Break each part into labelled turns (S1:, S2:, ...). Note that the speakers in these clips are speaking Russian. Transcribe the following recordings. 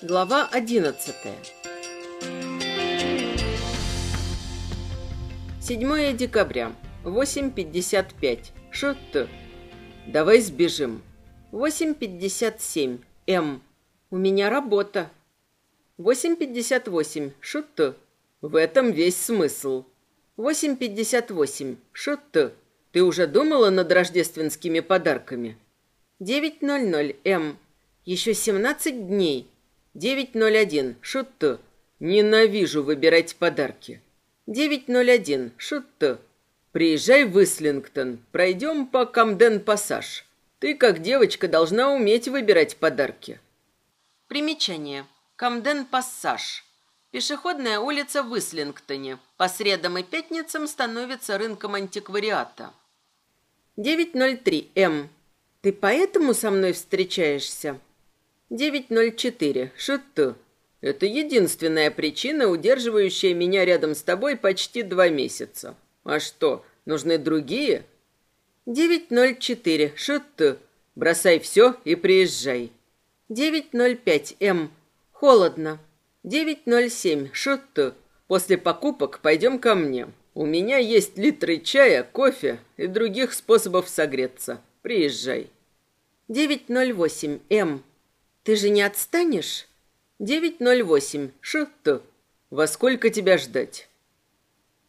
S1: Глава одиннадцатая. 7 декабря, 8.55. Шут. Давай сбежим. 8.57. М. У меня работа. 8.58. Шут. В этом весь смысл. 8.58. Шут. Ты уже думала над рождественскими подарками? 9.00. М. Еще 17 дней. 9.01. Шут. Ненавижу выбирать подарки. 9.01. Шут. Приезжай в Ислингтон. Пройдем по Камден-Пассаж. Ты, как девочка, должна уметь выбирать подарки. Примечание. Камден-Пассаж. Пешеходная улица в Ислингтоне. По средам и пятницам становится рынком антиквариата. 9.03. М. Ты поэтому со мной встречаешься? 9.04. Шуту. Это единственная причина, удерживающая меня рядом с тобой почти два месяца. А что, нужны другие? 9.04. Шуту. Бросай все и приезжай. 9.05. М. Холодно. 9.07. Шуту. После покупок пойдем ко мне. У меня есть литры чая, кофе и других способов согреться. Приезжай. 9.08. М. Ты же не отстанешь? 9.08. Шутто. Во сколько тебя ждать?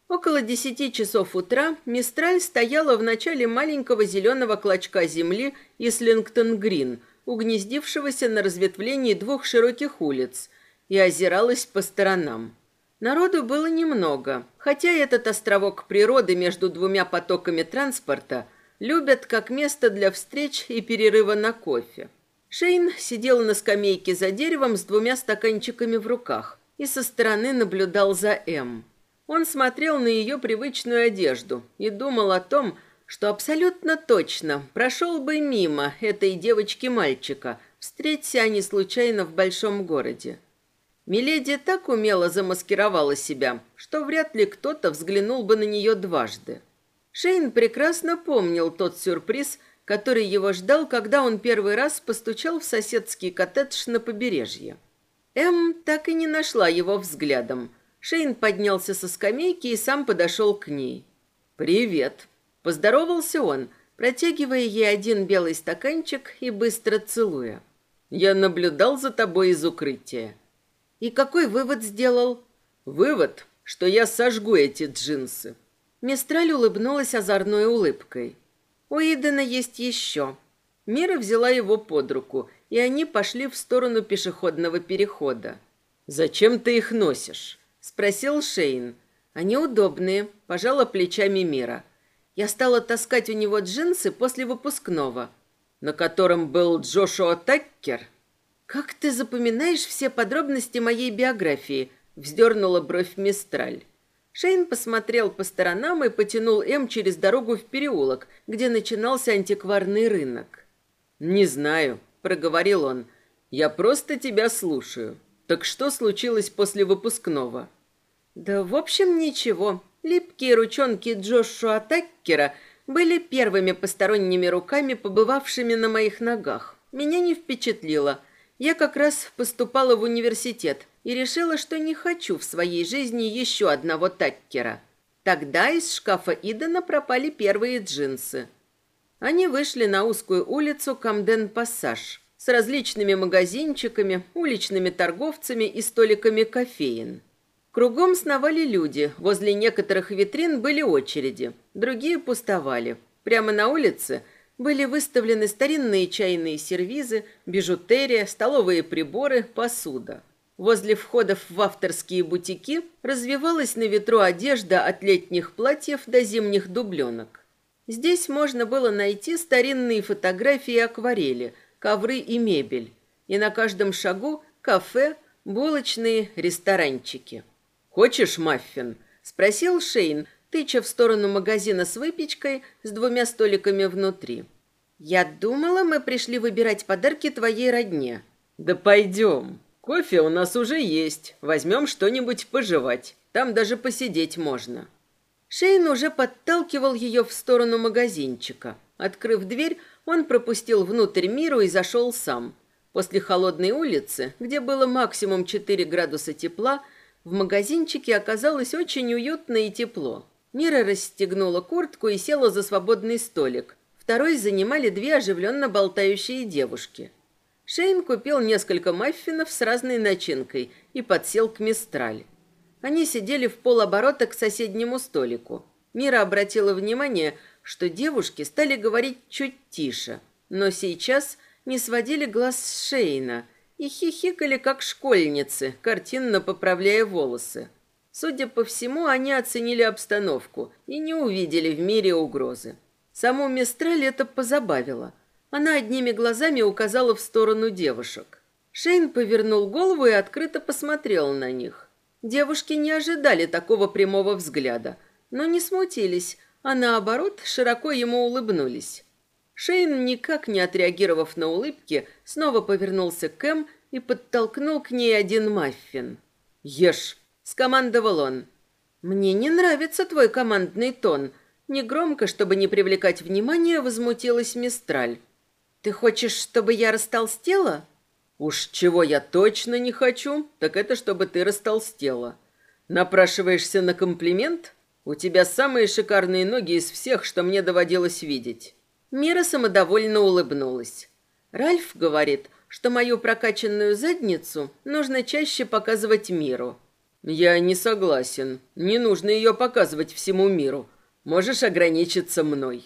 S1: Около десяти часов утра Мистраль стояла в начале маленького зеленого клочка земли Ислингтон-Грин, угнездившегося на разветвлении двух широких улиц, и озиралась по сторонам. Народу было немного, хотя этот островок природы между двумя потоками транспорта любят как место для встреч и перерыва на кофе. Шейн сидел на скамейке за деревом с двумя стаканчиками в руках и со стороны наблюдал за М. Он смотрел на ее привычную одежду и думал о том, что абсолютно точно прошел бы мимо этой девочки-мальчика, встреться они случайно в большом городе. Миледи так умело замаскировала себя, что вряд ли кто-то взглянул бы на нее дважды. Шейн прекрасно помнил тот сюрприз, который его ждал, когда он первый раз постучал в соседский коттедж на побережье. М так и не нашла его взглядом. Шейн поднялся со скамейки и сам подошел к ней. «Привет!» – поздоровался он, протягивая ей один белый стаканчик и быстро целуя. «Я наблюдал за тобой из укрытия». «И какой вывод сделал?» «Вывод, что я сожгу эти джинсы». Мистраль улыбнулась озорной улыбкой. У Идена есть еще. Мира взяла его под руку, и они пошли в сторону пешеходного перехода. «Зачем ты их носишь?» – спросил Шейн. «Они удобные», – пожала плечами Мира. Я стала таскать у него джинсы после выпускного, на котором был Джошуа Таккер. «Как ты запоминаешь все подробности моей биографии?» – вздернула бровь Мистраль. Шейн посмотрел по сторонам и потянул М через дорогу в переулок, где начинался антикварный рынок. «Не знаю», — проговорил он. «Я просто тебя слушаю. Так что случилось после выпускного?» «Да, в общем, ничего. Липкие ручонки Джошуа Таккера были первыми посторонними руками, побывавшими на моих ногах. Меня не впечатлило. Я как раз поступала в университет, и решила, что не хочу в своей жизни еще одного таккера. Тогда из шкафа Идена пропали первые джинсы. Они вышли на узкую улицу Камден-Пассаж с различными магазинчиками, уличными торговцами и столиками кофеин. Кругом сновали люди, возле некоторых витрин были очереди, другие пустовали. Прямо на улице были выставлены старинные чайные сервизы, бижутерия, столовые приборы, посуда. Возле входов в авторские бутики развивалась на ветру одежда от летних платьев до зимних дубленок. Здесь можно было найти старинные фотографии и акварели, ковры и мебель. И на каждом шагу кафе, булочные, ресторанчики. «Хочешь маффин?» – спросил Шейн, тыча в сторону магазина с выпечкой с двумя столиками внутри. «Я думала, мы пришли выбирать подарки твоей родне». «Да пойдем». Кофе у нас уже есть. Возьмем что-нибудь пожевать. Там даже посидеть можно. Шейн уже подталкивал ее в сторону магазинчика. Открыв дверь, он пропустил внутрь миру и зашел сам. После холодной улицы, где было максимум 4 градуса тепла, в магазинчике оказалось очень уютно и тепло. Мира расстегнула куртку и села за свободный столик. Второй занимали две оживленно болтающие девушки. Шейн купил несколько маффинов с разной начинкой и подсел к Мистраль. Они сидели в полоборота к соседнему столику. Мира обратила внимание, что девушки стали говорить чуть тише, но сейчас не сводили глаз с Шейна и хихикали, как школьницы, картинно поправляя волосы. Судя по всему, они оценили обстановку и не увидели в мире угрозы. Саму Мистраль это позабавило. Она одними глазами указала в сторону девушек. Шейн повернул голову и открыто посмотрел на них. Девушки не ожидали такого прямого взгляда, но не смутились, а наоборот широко ему улыбнулись. Шейн, никак не отреагировав на улыбки, снова повернулся к Эм и подтолкнул к ней один маффин. «Ешь!» — скомандовал он. «Мне не нравится твой командный тон», Негромко, чтобы не привлекать внимания, возмутилась Мистраль. «Ты хочешь, чтобы я растолстела?» «Уж чего я точно не хочу, так это чтобы ты растолстела. Напрашиваешься на комплимент? У тебя самые шикарные ноги из всех, что мне доводилось видеть». Мира самодовольно улыбнулась. Ральф говорит, что мою прокачанную задницу нужно чаще показывать миру. Я не согласен. Не нужно ее показывать всему миру. Можешь ограничиться мной.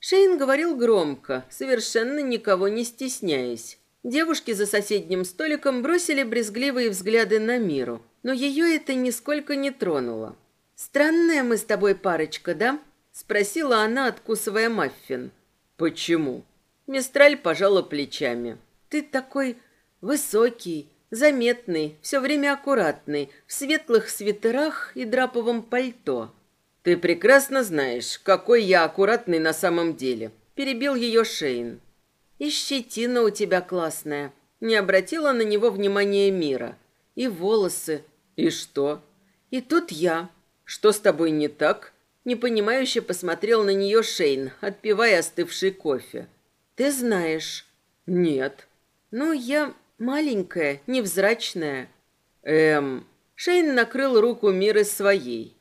S1: Шейн говорил громко, совершенно никого не стесняясь. Девушки за соседним столиком бросили брезгливые взгляды на миру, но ее это нисколько не тронуло. «Странная мы с тобой парочка, да?» — спросила она, откусывая маффин. «Почему?» Мистраль пожала плечами. «Ты такой высокий, заметный, все время аккуратный, в светлых свитерах и драповом пальто». «Ты прекрасно знаешь, какой я аккуратный на самом деле», — перебил ее Шейн. «И щетина у тебя классная», — не обратила на него внимания Мира. «И волосы». «И что?» «И тут я». «Что с тобой не так?» Непонимающе посмотрел на нее Шейн, отпивая остывший кофе. «Ты знаешь». «Нет». «Ну, я маленькая, невзрачная». «Эм...» Шейн накрыл руку Миры своей.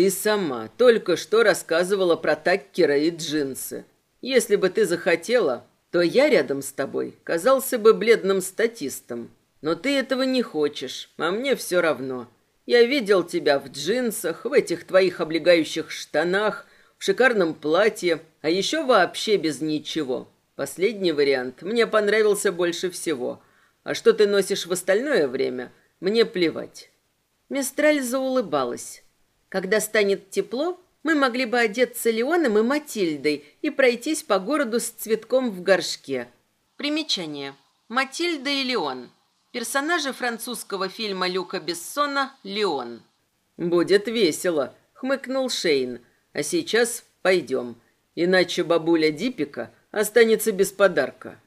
S1: «Ты сама только что рассказывала про Таккера и джинсы. Если бы ты захотела, то я рядом с тобой казался бы бледным статистом. Но ты этого не хочешь, а мне все равно. Я видел тебя в джинсах, в этих твоих облегающих штанах, в шикарном платье, а еще вообще без ничего. Последний вариант мне понравился больше всего. А что ты носишь в остальное время, мне плевать». Мистраль заулыбалась. «Когда станет тепло, мы могли бы одеться Леоном и Матильдой и пройтись по городу с цветком в горшке». Примечание. Матильда и Леон. Персонажи французского фильма Люка Бессона «Леон». «Будет весело», — хмыкнул Шейн. «А сейчас пойдем, иначе бабуля Дипика останется без подарка».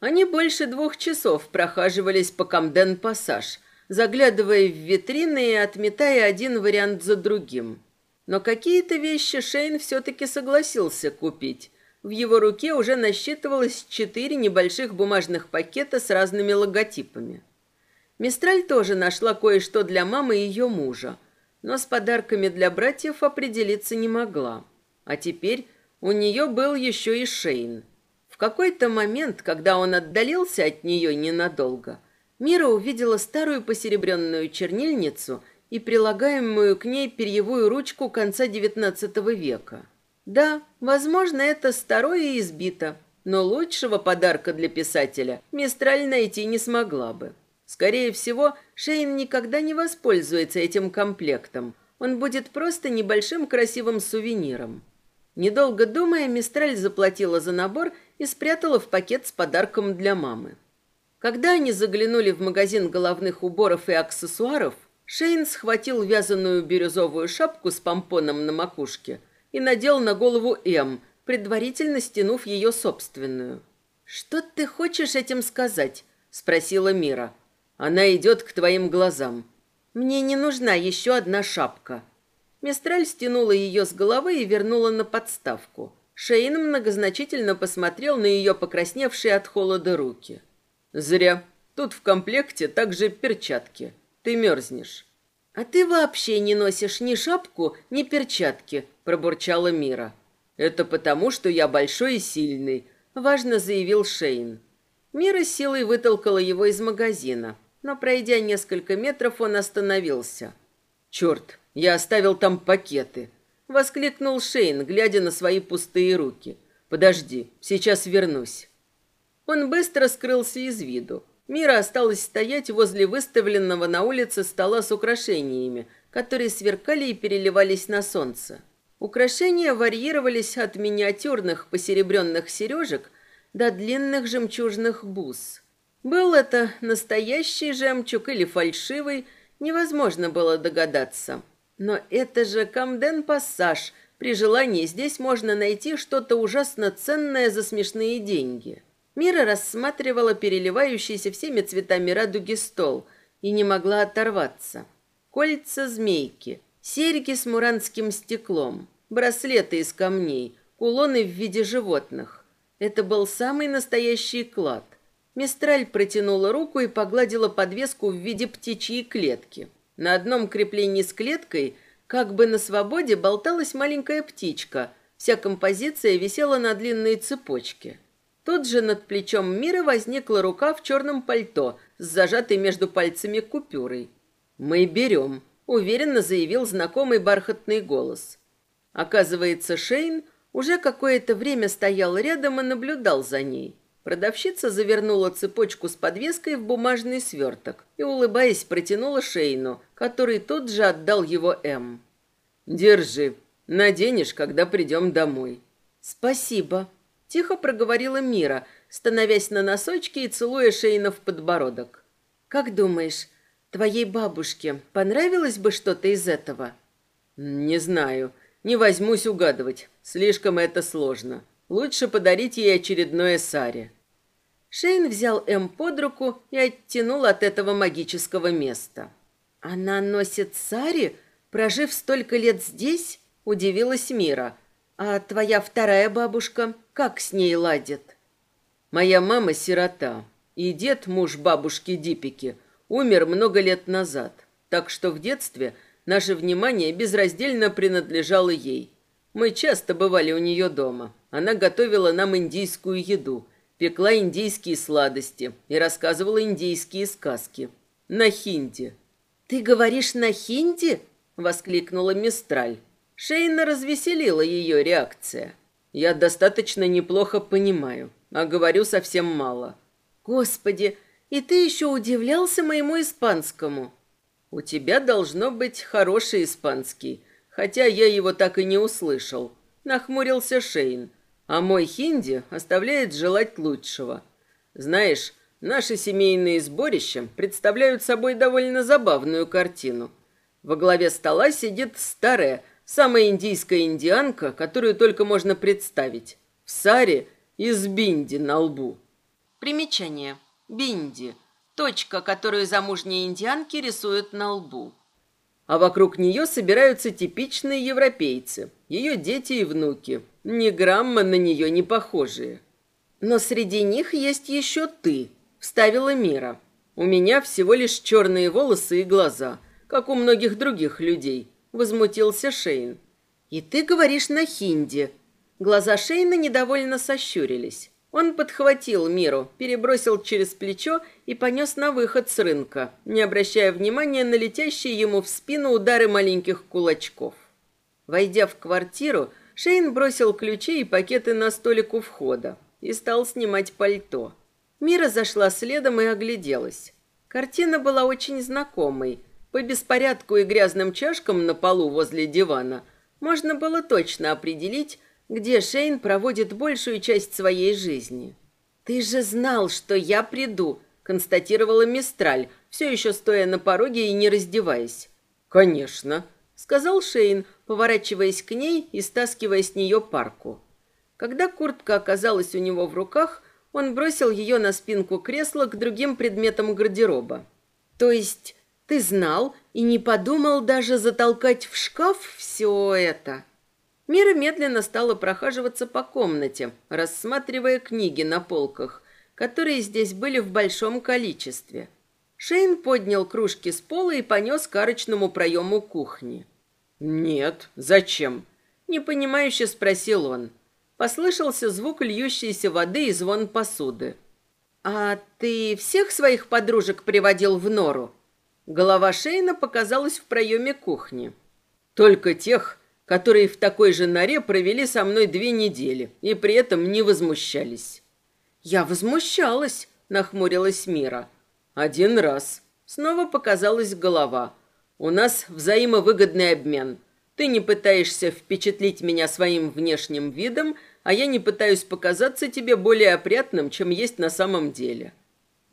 S1: Они больше двух часов прохаживались по Камден-пассаж, заглядывая в витрины и отметая один вариант за другим. Но какие-то вещи Шейн все-таки согласился купить. В его руке уже насчитывалось четыре небольших бумажных пакета с разными логотипами. Мистраль тоже нашла кое-что для мамы и ее мужа, но с подарками для братьев определиться не могла. А теперь у нее был еще и Шейн. В какой-то момент, когда он отдалился от нее ненадолго, Мира увидела старую посеребренную чернильницу и прилагаемую к ней перьевую ручку конца XIX века. Да, возможно, это старое и избито, но лучшего подарка для писателя Мистраль найти не смогла бы. Скорее всего, Шейн никогда не воспользуется этим комплектом. Он будет просто небольшим красивым сувениром. Недолго думая, Мистраль заплатила за набор и спрятала в пакет с подарком для мамы. Когда они заглянули в магазин головных уборов и аксессуаров, Шейн схватил вязаную бирюзовую шапку с помпоном на макушке – и надел на голову М, предварительно стянув ее собственную. «Что ты хочешь этим сказать?» – спросила Мира. «Она идет к твоим глазам. Мне не нужна еще одна шапка». Мистраль стянула ее с головы и вернула на подставку. Шейн многозначительно посмотрел на ее покрасневшие от холода руки. Зря. Тут в комплекте также перчатки. Ты мерзнешь.
S2: А ты вообще не носишь ни шапку, ни перчатки, пробурчала Мира.
S1: Это потому, что я большой и сильный, важно заявил Шейн.
S2: Мира силой вытолкала его из магазина, но пройдя несколько метров, он остановился.
S1: Черт, я оставил там пакеты, воскликнул Шейн, глядя на свои пустые руки. Подожди, сейчас вернусь. Он быстро скрылся из виду. Мира осталась стоять возле выставленного на улице стола с украшениями, которые сверкали и переливались на солнце. Украшения варьировались от миниатюрных посеребренных сережек до длинных жемчужных бус. Был это настоящий жемчуг или фальшивый, невозможно было догадаться. Но это же Камден-пассаж. При желании здесь можно найти что-то ужасно ценное за смешные деньги. Мира рассматривала переливающийся всеми цветами радуги стол и не могла оторваться. Кольца змейки, серьги с муранским стеклом, браслеты из камней, кулоны в виде животных. Это был самый настоящий клад. Мистраль протянула руку и погладила подвеску в виде птичьей клетки. На одном креплении с клеткой, как бы на свободе, болталась маленькая птичка. Вся композиция висела на длинной цепочке. Тут же над плечом Мира возникла рука в черном пальто с зажатой между пальцами купюрой. «Мы берем», — уверенно заявил знакомый бархатный голос. Оказывается, Шейн уже какое-то время стоял рядом и наблюдал за ней. Продавщица завернула цепочку с подвеской в бумажный сверток и, улыбаясь, протянула Шейну, который тут же отдал его М. «Держи, наденешь, когда придем домой».
S2: «Спасибо», Тихо проговорила Мира, становясь на носочки и целуя Шейна в подбородок. «Как думаешь, твоей бабушке понравилось бы что-то из этого?»
S1: «Не знаю. Не возьмусь угадывать. Слишком это сложно. Лучше подарить ей очередное саре».
S2: Шейн взял М под руку и оттянул от этого магического места. «Она носит сари, прожив столько лет здесь?» – удивилась Мира. «А твоя вторая бабушка?» Как с ней ладит?
S1: Моя мама сирота, и дед, муж бабушки Дипики, умер много лет назад, так что в детстве наше внимание безраздельно принадлежало ей. Мы часто бывали у нее дома. Она готовила нам индийскую еду, пекла индийские сладости и рассказывала индийские сказки. На хинди.
S2: «Ты говоришь на хинди?» — воскликнула Мистраль.
S1: Шейна развеселила ее реакция. Я достаточно неплохо понимаю, а говорю совсем мало.
S2: Господи, и ты еще удивлялся моему испанскому.
S1: У тебя должно быть хороший испанский, хотя я его так и не услышал. Нахмурился Шейн, а мой хинди оставляет желать лучшего. Знаешь, наши семейные сборища представляют собой довольно забавную картину. Во главе стола сидит старая, Самая индийская индианка, которую только можно представить. В саре и с бинди на лбу.
S2: Примечание. Бинди. Точка, которую замужние индианки рисуют на лбу.
S1: А вокруг нее собираются типичные европейцы. Ее дети и внуки. Ни грамма на нее не похожие.
S2: Но среди них есть еще ты, вставила Мира.
S1: У меня всего лишь черные волосы и глаза, как у многих других людей возмутился Шейн.
S2: И ты говоришь на хинди. Глаза Шейна недовольно сощурились. Он подхватил Миру, перебросил через плечо и понес на выход с рынка, не обращая внимания на летящие ему в спину удары маленьких кулачков. Войдя в квартиру, Шейн бросил ключи и пакеты на столик у входа и стал снимать пальто. Мира зашла следом и огляделась. Картина была очень знакомой – по беспорядку и грязным чашкам на полу возле дивана можно было точно определить, где Шейн проводит большую часть своей жизни. «Ты же знал, что я приду», — констатировала Мистраль, все еще стоя на пороге и не раздеваясь.
S1: «Конечно», —
S2: сказал Шейн, поворачиваясь к ней и стаскивая с нее парку. Когда куртка оказалась у него в руках, он бросил ее на спинку кресла к другим предметам гардероба. «То есть ты знал и не подумал даже затолкать в шкаф все это?» Мира медленно стала прохаживаться по комнате, рассматривая книги на полках, которые здесь были в большом количестве. Шейн поднял кружки с пола и понес к арочному проему кухни.
S1: «Нет, зачем?»
S2: – непонимающе спросил он. Послышался звук льющейся воды и звон посуды. «А ты всех своих подружек приводил в нору?» Голова Шейна показалась в проеме кухни.
S1: «Только тех, которые в такой же норе провели со мной две недели и при этом не возмущались».
S2: «Я возмущалась», — нахмурилась Мира.
S1: «Один раз». Снова показалась голова. «У нас взаимовыгодный обмен. Ты не пытаешься впечатлить меня своим внешним видом, а я не пытаюсь показаться тебе более опрятным, чем есть на самом деле».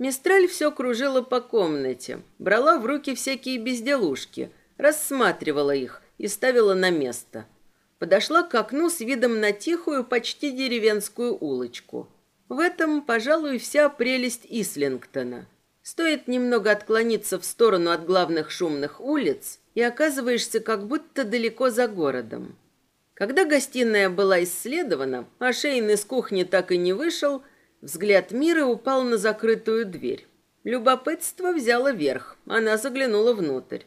S2: Мистраль все кружила по комнате, брала в руки всякие безделушки, рассматривала их и ставила на место. Подошла к окну с видом на тихую, почти деревенскую улочку. В этом, пожалуй, вся прелесть Ислингтона. Стоит немного отклониться в сторону от главных шумных улиц, и оказываешься как будто далеко за городом. Когда гостиная была исследована, а Шейн из кухни так и не вышел, взгляд Мира упал на закрытую дверь. Любопытство взяло верх, она заглянула внутрь.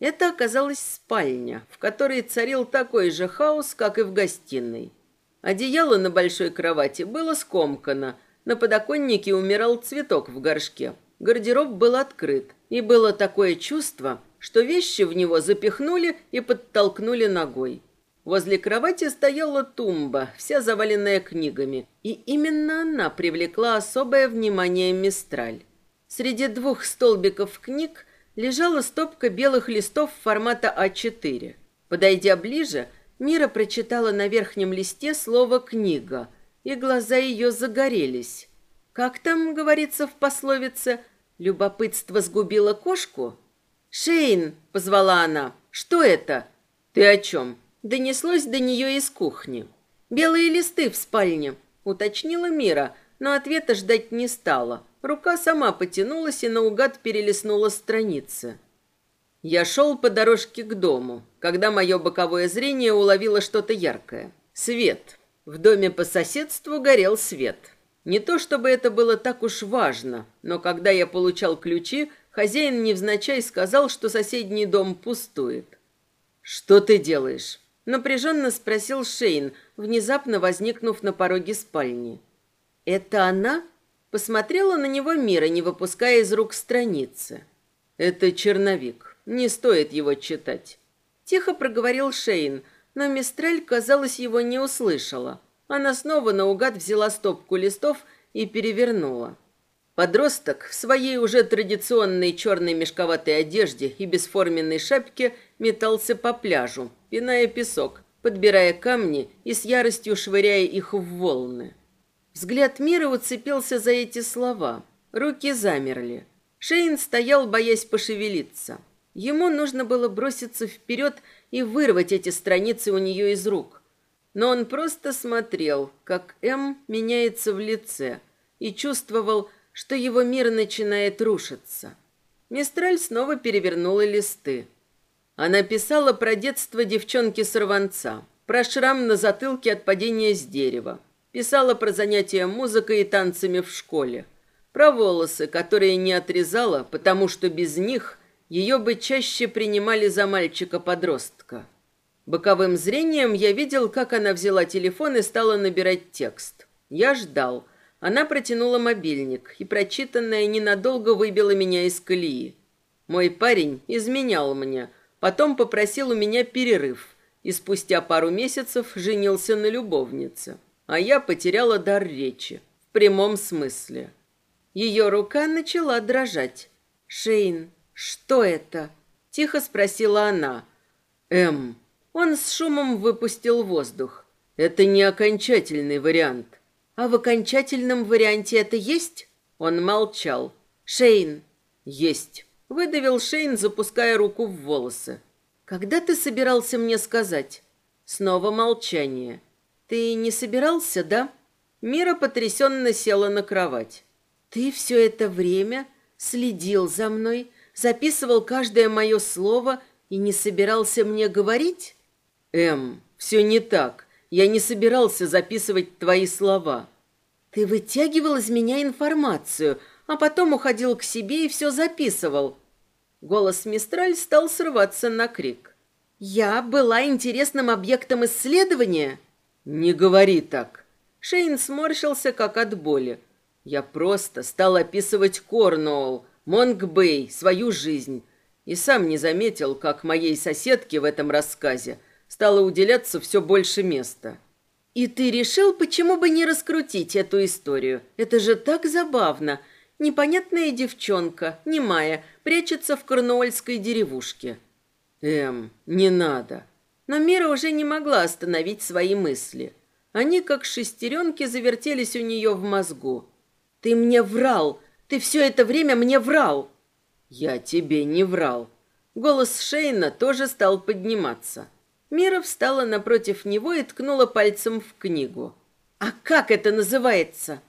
S2: Это оказалась спальня, в которой царил такой же хаос, как и в гостиной. Одеяло на большой кровати было скомкано, на подоконнике умирал цветок в горшке. Гардероб был открыт, и было такое чувство, что вещи в него запихнули и подтолкнули ногой. Возле кровати стояла тумба, вся заваленная книгами, и именно она привлекла особое внимание Мистраль. Среди двух столбиков книг лежала стопка белых листов формата А4. Подойдя ближе, Мира прочитала на верхнем листе слово «книга», и глаза ее загорелись. Как там говорится в пословице «любопытство сгубило кошку»? «Шейн!» — позвала она. «Что это?»
S1: «Ты о чем?»
S2: Донеслось до нее из кухни. «Белые листы в спальне», — уточнила Мира, но ответа ждать не стала. Рука сама потянулась и наугад перелистнула страницы.
S1: Я шел по дорожке к дому, когда мое боковое зрение уловило что-то яркое. Свет. В доме по соседству горел свет. Не то чтобы это было так уж важно, но когда я получал ключи, хозяин невзначай сказал, что соседний дом пустует. «Что ты делаешь?»
S2: Напряженно спросил Шейн, внезапно возникнув на пороге спальни. «Это она?» Посмотрела на него Мира, не выпуская из рук страницы.
S1: «Это черновик. Не стоит его читать».
S2: Тихо проговорил Шейн, но Мистрель, казалось, его не услышала. Она снова наугад взяла стопку листов и перевернула.
S1: Подросток в своей уже традиционной черной мешковатой одежде и бесформенной шапке метался по пляжу, пиная песок, подбирая камни и с яростью швыряя их в волны.
S2: Взгляд мира уцепился за эти слова. Руки замерли. Шейн стоял, боясь пошевелиться. Ему нужно было броситься вперед и вырвать эти страницы у нее из рук. Но он просто смотрел, как М меняется в лице, и чувствовал, что его мир начинает рушиться. Мистраль снова перевернула листы. Она писала про детство девчонки-сорванца, про шрам на затылке от падения с дерева, писала про занятия музыкой и танцами в школе, про волосы, которые не отрезала, потому что без них ее бы чаще принимали за мальчика-подростка. Боковым зрением я видел, как она взяла телефон и стала набирать текст. Я ждал – она протянула мобильник, и прочитанное ненадолго выбило меня из колеи. Мой парень изменял мне, потом попросил у меня перерыв, и спустя пару месяцев женился на любовнице. А я потеряла дар речи, в прямом смысле. Ее рука начала дрожать. «Шейн, что это?» – тихо спросила она.
S1: «Эм».
S2: Он с шумом выпустил воздух.
S1: «Это не окончательный вариант.
S2: А в окончательном варианте это есть? Он молчал. Шейн.
S1: Есть.
S2: Выдавил Шейн, запуская руку в волосы. Когда ты собирался мне сказать? Снова молчание. Ты не собирался, да? Мира потрясенно села на кровать. Ты все это время следил за мной, записывал каждое мое слово и не собирался мне говорить?
S1: Эм, все не так. Я не собирался записывать твои слова.
S2: Ты вытягивал из меня информацию, а потом уходил к себе и все записывал. Голос Мистраль стал срываться на крик. Я была интересным объектом исследования?
S1: Не говори так. Шейн сморщился, как от боли. Я просто стал описывать Корнуолл, Маунтс-Бэй, свою жизнь. И сам не заметил, как моей соседке в этом рассказе стало уделяться все больше места.
S2: И ты решил, почему бы не раскрутить эту историю? Это же так забавно. Непонятная девчонка, немая, прячется в корнуольской деревушке.
S1: Эм, не надо.
S2: Но Мира уже не могла остановить свои мысли. Они, как шестеренки, завертелись у нее в мозгу. «Ты мне врал! Ты все это время мне врал!»
S1: «Я тебе не врал!» Голос Шейна тоже стал подниматься.
S2: Мира встала напротив него и ткнула пальцем в книгу. «А как это называется?»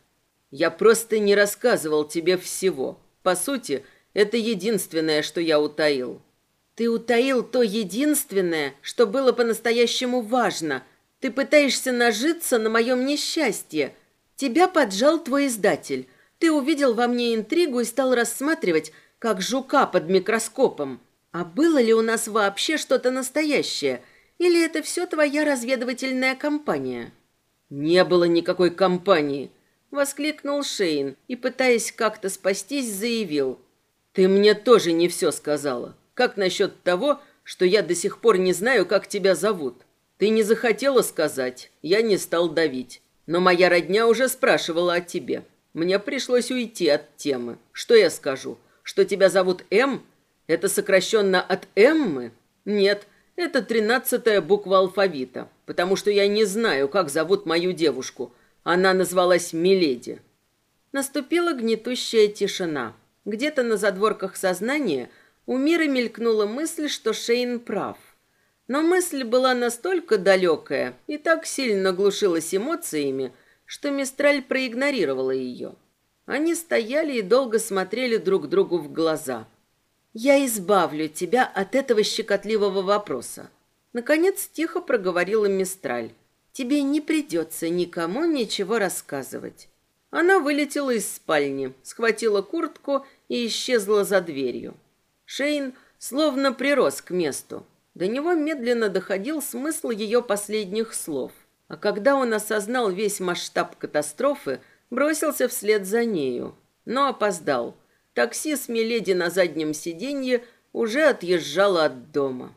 S1: «Я просто не рассказывал тебе всего. По сути, это единственное, что я утаил».
S2: «Ты утаил то единственное, что было по-настоящему важно. Ты пытаешься нажиться на моем несчастье. Тебя поджал твой издатель. Ты увидел во мне интригу и стал рассматривать, как жука под микроскопом. А было ли у нас вообще что-то настоящее? Или это все твоя разведывательная кампания?»
S1: «Не было никакой кампании», —
S2: воскликнул Шейн и, пытаясь как-то спастись, заявил.
S1: «Ты мне тоже не все сказала. Как насчет того, что я до сих пор не знаю, как тебя зовут? Ты не захотела сказать, я не стал давить. Но моя родня уже спрашивала о тебе. Мне пришлось уйти от темы. Что я скажу? Что тебя зовут М? Это сокращенно от Эммы? Нет, это тринадцатая буква алфавита, потому что я не знаю, как зовут мою девушку. Она назвалась Миледи.
S2: Наступила гнетущая тишина. Где-то на задворках сознания у Мира мелькнула мысль, что Шейн прав. Но мысль была настолько далекая и так сильно глушилась эмоциями, что Мистраль проигнорировала ее. Они стояли и долго смотрели друг другу в глаза. «Я избавлю тебя от этого щекотливого вопроса», — наконец тихо проговорила Мистраль. «Тебе не придется никому ничего рассказывать». Она вылетела из спальни, схватила куртку и исчезла за дверью. Шейн словно прирос к месту. До него медленно доходил смысл ее последних слов. А когда он осознал весь масштаб катастрофы, бросился вслед за нею. Но опоздал. Такси с Миледи на заднем сиденье уже отъезжало от дома.